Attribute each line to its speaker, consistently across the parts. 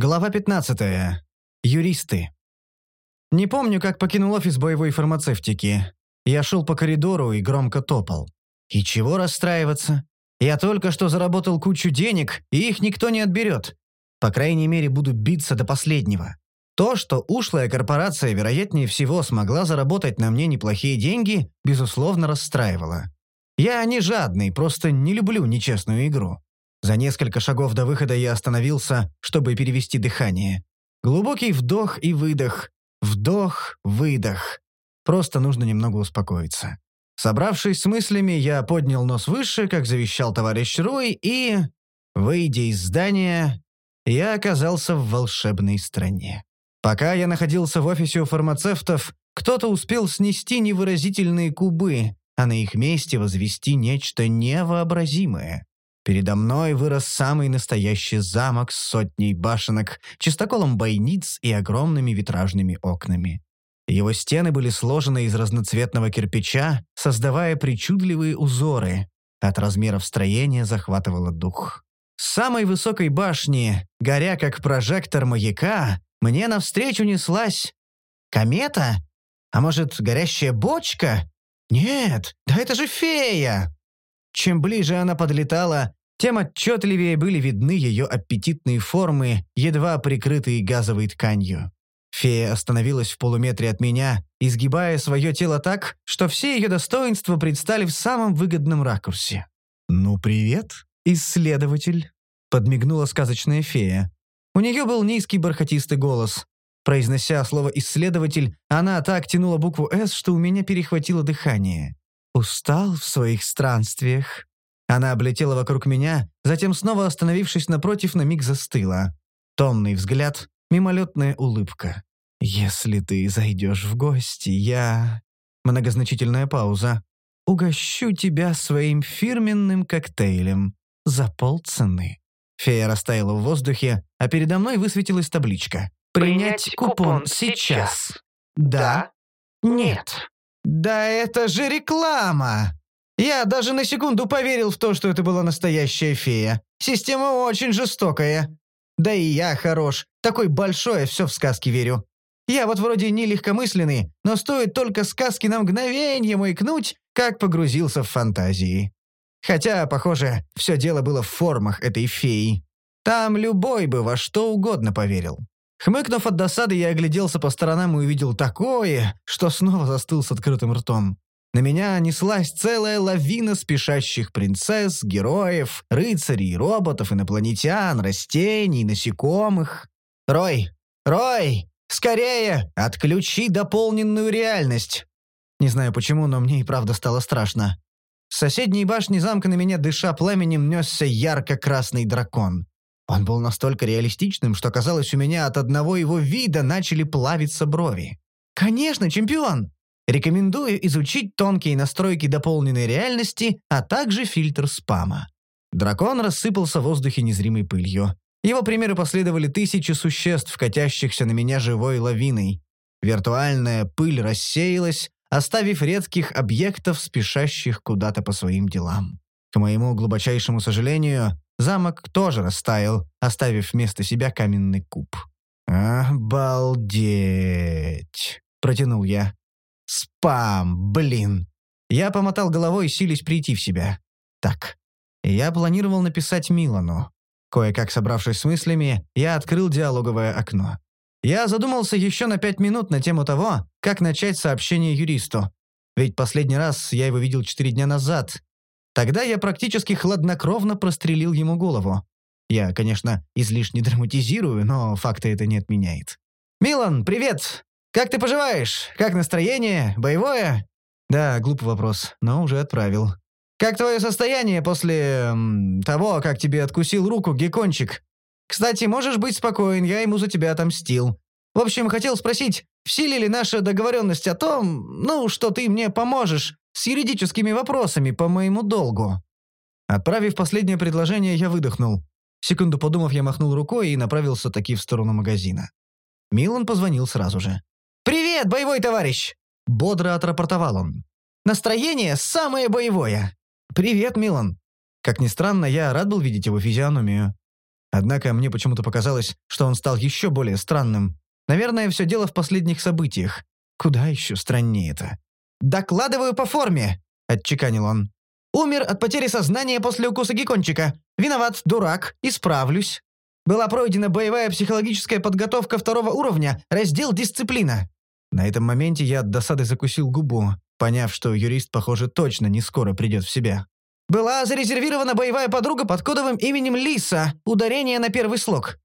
Speaker 1: Глава 15. Юристы. Не помню, как покинул офис боевой фармацевтики. Я шел по коридору и громко топал. И чего расстраиваться? Я только что заработал кучу денег, и их никто не отберет. По крайней мере, буду биться до последнего. То, что ушлая корпорация, вероятнее всего, смогла заработать на мне неплохие деньги, безусловно, расстраивало. Я не жадный, просто не люблю нечестную игру. За несколько шагов до выхода я остановился, чтобы перевести дыхание. Глубокий вдох и выдох. Вдох, выдох. Просто нужно немного успокоиться. Собравшись с мыслями, я поднял нос выше, как завещал товарищ Руй, и, выйдя из здания, я оказался в волшебной стране. Пока я находился в офисе у фармацевтов, кто-то успел снести невыразительные кубы, а на их месте возвести нечто невообразимое. Передо мной вырос самый настоящий замок с сотней башенок, чистоколом бойниц и огромными витражными окнами. Его стены были сложены из разноцветного кирпича, создавая причудливые узоры. От размеров строения захватывало дух. С самой высокой башни, горя как прожектор маяка, мне навстречу неслась... Комета? А может, горящая бочка? Нет, да это же фея! Чем ближе она подлетала, тем отчетливее были видны ее аппетитные формы, едва прикрытые газовой тканью. Фея остановилась в полуметре от меня, изгибая свое тело так, что все ее достоинства предстали в самом выгодном ракурсе. «Ну, привет, исследователь», — подмигнула сказочная фея. У нее был низкий бархатистый голос. Произнося слово «исследователь», она так тянула букву «С», что у меня перехватило дыхание. «Устал в своих странствиях?» Она облетела вокруг меня, затем снова остановившись напротив, на миг застыла. Томный взгляд, мимолетная улыбка. «Если ты зайдешь в гости, я...» Многозначительная пауза. «Угощу тебя своим фирменным коктейлем. За полцены». Фея растаяла в воздухе, а передо мной высветилась табличка. «Принять купон сейчас». «Да». «Нет». «Да это же реклама!» Я даже на секунду поверил в то, что это была настоящая фея. Система очень жестокая. Да и я хорош. Такой большой, все в сказки верю. Я вот вроде не легкомысленный, но стоит только сказки на мгновение маякнуть, как погрузился в фантазии. Хотя, похоже, все дело было в формах этой феи. Там любой бы во что угодно поверил. Хмыкнув от досады, я огляделся по сторонам и увидел такое, что снова застыл с открытым ртом. На меня неслась целая лавина спешащих принцесс, героев, рыцарей, роботов, инопланетян, растений, насекомых. «Рой! Рой! Скорее! Отключи дополненную реальность!» Не знаю почему, но мне и правда стало страшно. С соседней башни замка на меня, дыша пламенем, несся ярко-красный дракон. Он был настолько реалистичным, что казалось, у меня от одного его вида начали плавиться брови. «Конечно, чемпион! Рекомендую изучить тонкие настройки дополненной реальности, а также фильтр спама. Дракон рассыпался в воздухе незримой пылью. Его примеру последовали тысячи существ, катящихся на меня живой лавиной. Виртуальная пыль рассеялась, оставив редких объектов, спешащих куда-то по своим делам. К моему глубочайшему сожалению, замок тоже растаял, оставив вместо себя каменный куб. «Обалдеть!» — протянул я. Спам, блин. Я помотал головой, сились прийти в себя. Так, я планировал написать Милану. Кое-как собравшись с мыслями, я открыл диалоговое окно. Я задумался еще на пять минут на тему того, как начать сообщение юристу. Ведь последний раз я его видел четыре дня назад. Тогда я практически хладнокровно прострелил ему голову. Я, конечно, излишне драматизирую, но факты это не отменяет. «Милан, привет! «Как ты поживаешь? Как настроение? Боевое?» «Да, глупый вопрос, но уже отправил». «Как твое состояние после... Того, как тебе откусил руку геккончик? Кстати, можешь быть спокоен, я ему за тебя отомстил. В общем, хотел спросить, в силе ли наша договоренность о том, ну, что ты мне поможешь с юридическими вопросами по моему долгу?» Отправив последнее предложение, я выдохнул. Секунду подумав, я махнул рукой и направился таки в сторону магазина. Милан позвонил сразу же. «Привет, боевой товарищ!» — бодро отрапортовал он. «Настроение самое боевое!» «Привет, Милан!» Как ни странно, я рад был видеть его физиономию. Однако мне почему-то показалось, что он стал еще более странным. Наверное, все дело в последних событиях. Куда еще страннее это? «Докладываю по форме», — отчеканил он. «Умер от потери сознания после укуса геккончика. Виноват, дурак, исправлюсь. Была пройдена боевая психологическая подготовка второго уровня, раздел «Дисциплина». На этом моменте я от досады закусил губу, поняв, что юрист, похоже, точно не скоро придет в себя. Была зарезервирована боевая подруга под кодовым именем Лиса, ударение на первый слог.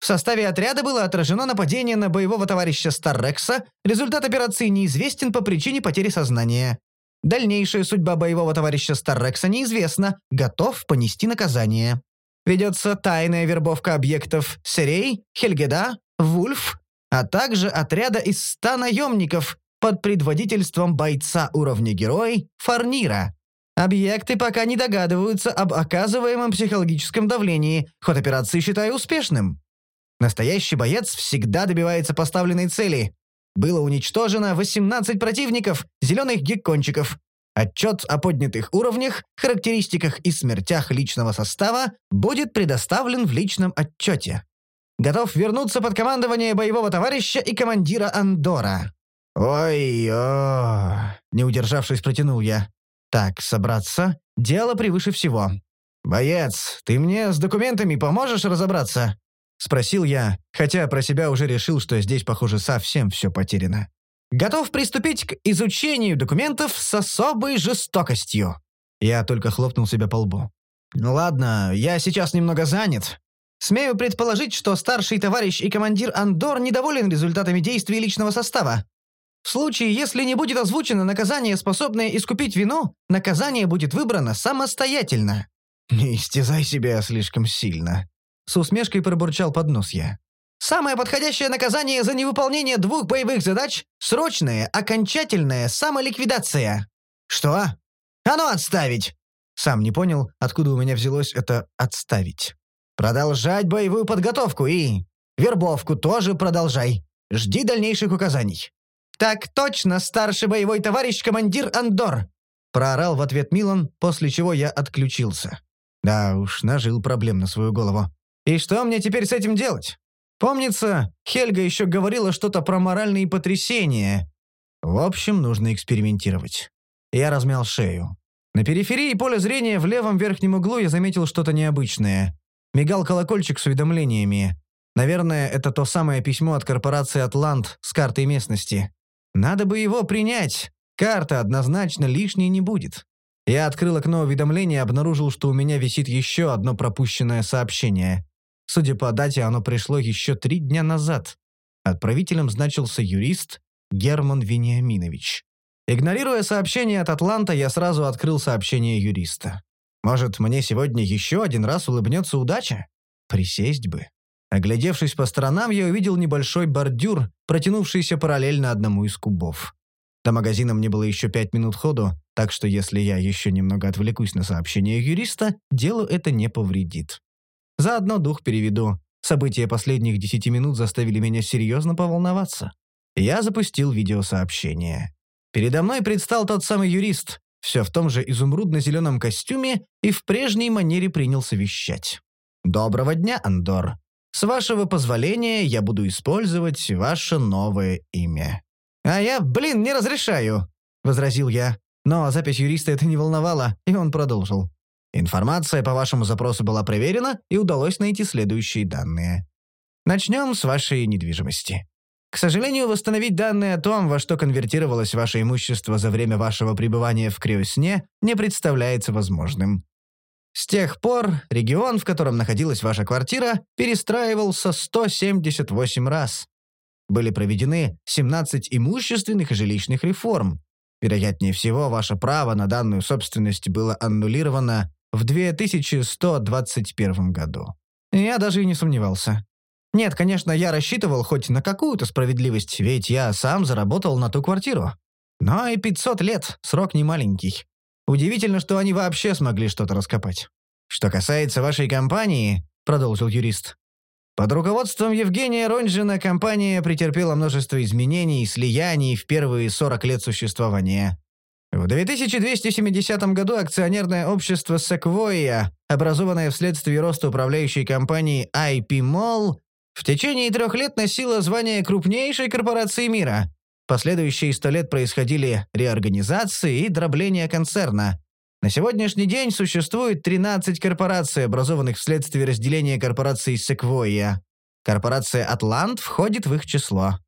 Speaker 1: В составе отряда было отражено нападение на боевого товарища Старрекса, результат операции неизвестен по причине потери сознания. Дальнейшая судьба боевого товарища Старрекса неизвестна, готов понести наказание. Ведется тайная вербовка объектов Серей, Хельгеда, Вульф, а также отряда из ста наемников под предводительством бойца уровня герой Фарнира. Объекты пока не догадываются об оказываемом психологическом давлении, ход операции считаю успешным. Настоящий боец всегда добивается поставленной цели. Было уничтожено 18 противников, зеленых геккончиков. Отчет о поднятых уровнях, характеристиках и смертях личного состава будет предоставлен в личном отчете. Готов вернуться под командование боевого товарища и командира Андора. «Ой-ой!» — не удержавшись, протянул я. «Так, собраться. Дело превыше всего. Боец, ты мне с документами поможешь разобраться?» — спросил я, хотя про себя уже решил, что здесь, похоже, совсем все потеряно. «Готов приступить к изучению документов с особой жестокостью». Я только хлопнул себя по лбу. «Ну ладно, я сейчас немного занят. Смею предположить, что старший товарищ и командир Андор недоволен результатами действий личного состава. В случае, если не будет озвучено наказание, способное искупить вину, наказание будет выбрано самостоятельно». «Не истязай себя слишком сильно», с усмешкой пробурчал под нос я. «Самое подходящее наказание за невыполнение двух боевых задач — срочная, окончательная самоликвидация». «Что? А ну отставить!» Сам не понял, откуда у меня взялось это «отставить». «Продолжать боевую подготовку и... вербовку тоже продолжай. Жди дальнейших указаний». «Так точно, старший боевой товарищ командир Андор!» Проорал в ответ Милан, после чего я отключился. Да уж, нажил проблем на свою голову. И что мне теперь с этим делать? Помнится, Хельга еще говорила что-то про моральные потрясения. В общем, нужно экспериментировать. Я размял шею. На периферии поля зрения в левом верхнем углу я заметил что-то необычное. Мигал колокольчик с уведомлениями. Наверное, это то самое письмо от корпорации «Атлант» с картой местности. Надо бы его принять. Карта однозначно лишней не будет. Я открыл окно уведомления и обнаружил, что у меня висит еще одно пропущенное сообщение. Судя по дате, оно пришло еще три дня назад. Отправителем значился юрист Герман Вениаминович. Игнорируя сообщение от Атланта, я сразу открыл сообщение юриста. Может, мне сегодня еще один раз улыбнется удача? Присесть бы. Оглядевшись по сторонам, я увидел небольшой бордюр, протянувшийся параллельно одному из кубов. До магазина мне было еще пять минут ходу, так что если я еще немного отвлекусь на сообщение юриста, делу это не повредит. Заодно дух переведу. События последних десяти минут заставили меня серьезно поволноваться. Я запустил видеосообщение. Передо мной предстал тот самый юрист, все в том же изумрудно-зеленом костюме и в прежней манере принялся вещать. «Доброго дня, Андор. С вашего позволения я буду использовать ваше новое имя». «А я, блин, не разрешаю», — возразил я. Но запись юриста это не волновало, и он продолжил. Информация по вашему запросу была проверена, и удалось найти следующие данные. Начнем с вашей недвижимости. К сожалению, восстановить данные о том, во что конвертировалось ваше имущество за время вашего пребывания в криосне, не представляется возможным. С тех пор регион, в котором находилась ваша квартира, перестраивался 178 раз. Были проведены 17 имущественных и жилищных реформ. Вероятнее всего, ваше право на данную собственность было аннулировано в 2121 году. Я даже и не сомневался. Нет, конечно, я рассчитывал хоть на какую-то справедливость, ведь я сам заработал на ту квартиру. Но и 500 лет — срок не маленький. Удивительно, что они вообще смогли что-то раскопать. Что касается вашей компании, продолжил юрист, под руководством Евгения Ронжина компания претерпела множество изменений и слияний в первые 40 лет существования. В 2270 году акционерное общество Sequoia, образованное вследствие роста управляющей компании IP Mall, в течение трех лет носило звание крупнейшей корпорации мира. Последующие сто лет происходили реорганизации и дробление концерна. На сегодняшний день существует 13 корпораций, образованных вследствие разделения корпорации Sequoia. Корпорация Атлант входит в их число.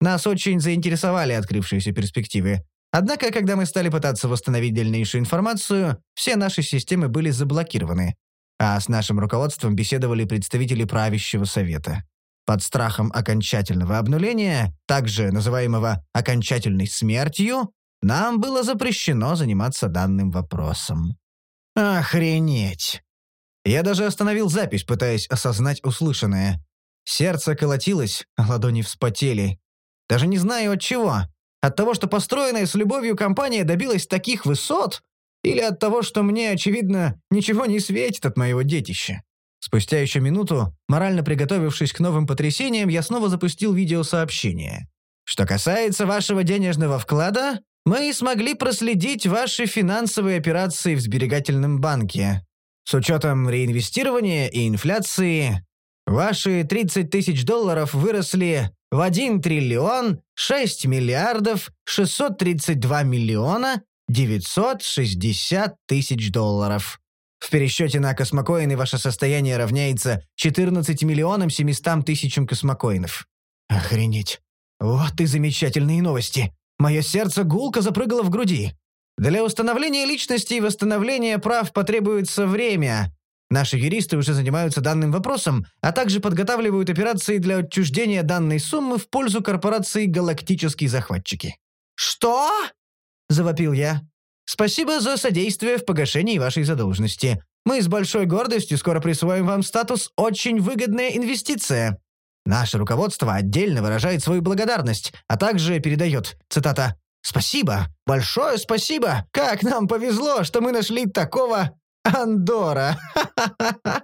Speaker 1: Нас очень заинтересовали открывшиеся перспективы. Однако, когда мы стали пытаться восстановить дальнейшую информацию, все наши системы были заблокированы, а с нашим руководством беседовали представители правящего совета. Под страхом окончательного обнуления, также называемого окончательной смертью, нам было запрещено заниматься данным вопросом. Охренеть! Я даже остановил запись, пытаясь осознать услышанное. Сердце колотилось, а ладони вспотели. Даже не знаю от чего. От того, что построенная с любовью компания добилась таких высот, или от того, что мне, очевидно, ничего не светит от моего детища. Спустя еще минуту, морально приготовившись к новым потрясениям, я снова запустил видеосообщение. Что касается вашего денежного вклада, мы смогли проследить ваши финансовые операции в сберегательном банке. С учетом реинвестирования и инфляции, ваши 30 тысяч долларов выросли в 1 триллион 6 миллиардов 632 миллиона 960 тысяч долларов. В пересчете на космокоины ваше состояние равняется 14 миллионам 700 тысячам космокоинов. Охренеть. Вот и замечательные новости. Мое сердце гулко запрыгало в груди. Для установления личности и восстановления прав потребуется время, Наши юристы уже занимаются данным вопросом, а также подготавливают операции для отчуждения данной суммы в пользу корпорации «Галактические захватчики». «Что?» – завопил я. «Спасибо за содействие в погашении вашей задолженности. Мы с большой гордостью скоро присвоим вам статус «Очень выгодная инвестиция». Наше руководство отдельно выражает свою благодарность, а также передает, цитата, «Спасибо, большое спасибо! Как нам повезло, что мы нашли такого Андора.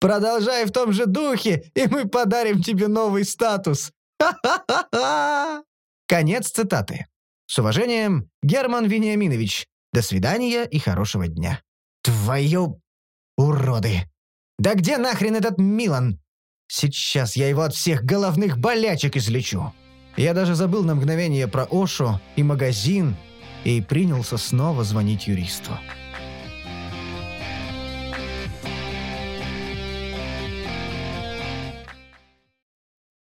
Speaker 1: Продолжай в том же духе, и мы подарим тебе новый статус. Конец цитаты. С уважением, Герман Вениаминович. До свидания и хорошего дня. Твою... уроды. Да где нахрен этот Милан? Сейчас я его от всех головных болячек излечу. Я даже забыл на мгновение про Ошу и магазин и принялся снова звонить юристу.